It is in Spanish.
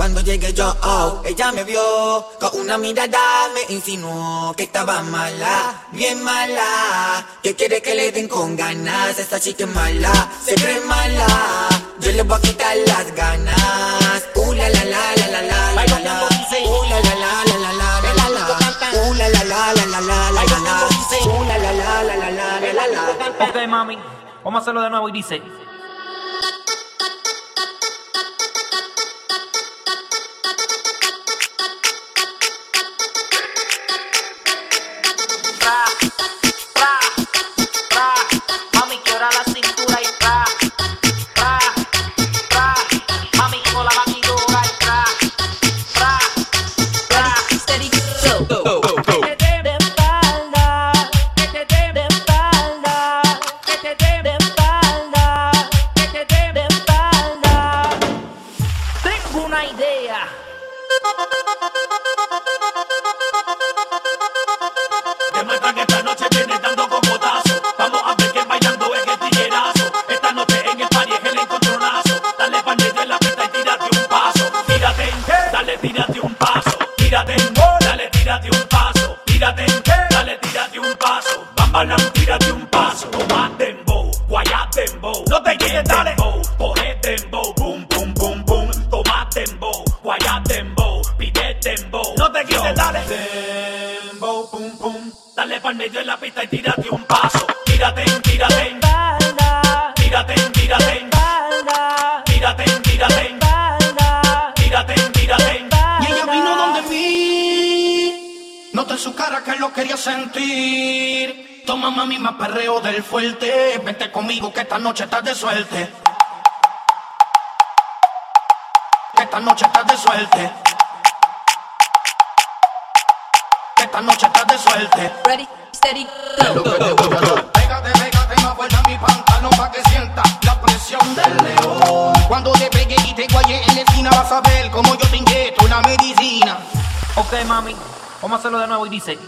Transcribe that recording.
Cuando llegué yo, oh, ella me vio con una mirada me insinuó que estaba mala, bien mala. Que quiere que le den con ganas, esta chica es mala, se cree mala. Yo le voy a quitar las ganas. Uh la la la la la la la la. Uh la la la la la la la la. Uh la la la la la la la la. Uh la la la la la la la la. Ok, mami, vamos a hacerlo de nuevo y dice. Tírate un paso. Toma dembow, guayá dembow. No te quieres, dale. Coge dembow, boom, boom, boom, boom. Toma dembow, guayá dembow. Pide dembow. No te quieres, dale. Dembow, pum, pum. Dale pa'l medio de la pista y tírate un paso. Tírate, tírate, Espalda, tírate, tírate, espalda, tírate, tírate, espalda. tírate, tírate. Y ella vino donde mí. Noté en su cara que lo quería sentir. Toma mami más perreo del fuerte. Vente conmigo que esta noche estás de suerte. Que esta noche estás de suerte. Que esta noche estás de suerte. Ready, steady, go. Pégate, pégate más fuerte a mi pantalón pa' que sienta la presión del león. Cuando te pegue y te guaye en la esquina vas a ver cómo yo te inyecto una medicina. Ok, mami, vamos a hacerlo de nuevo y dice.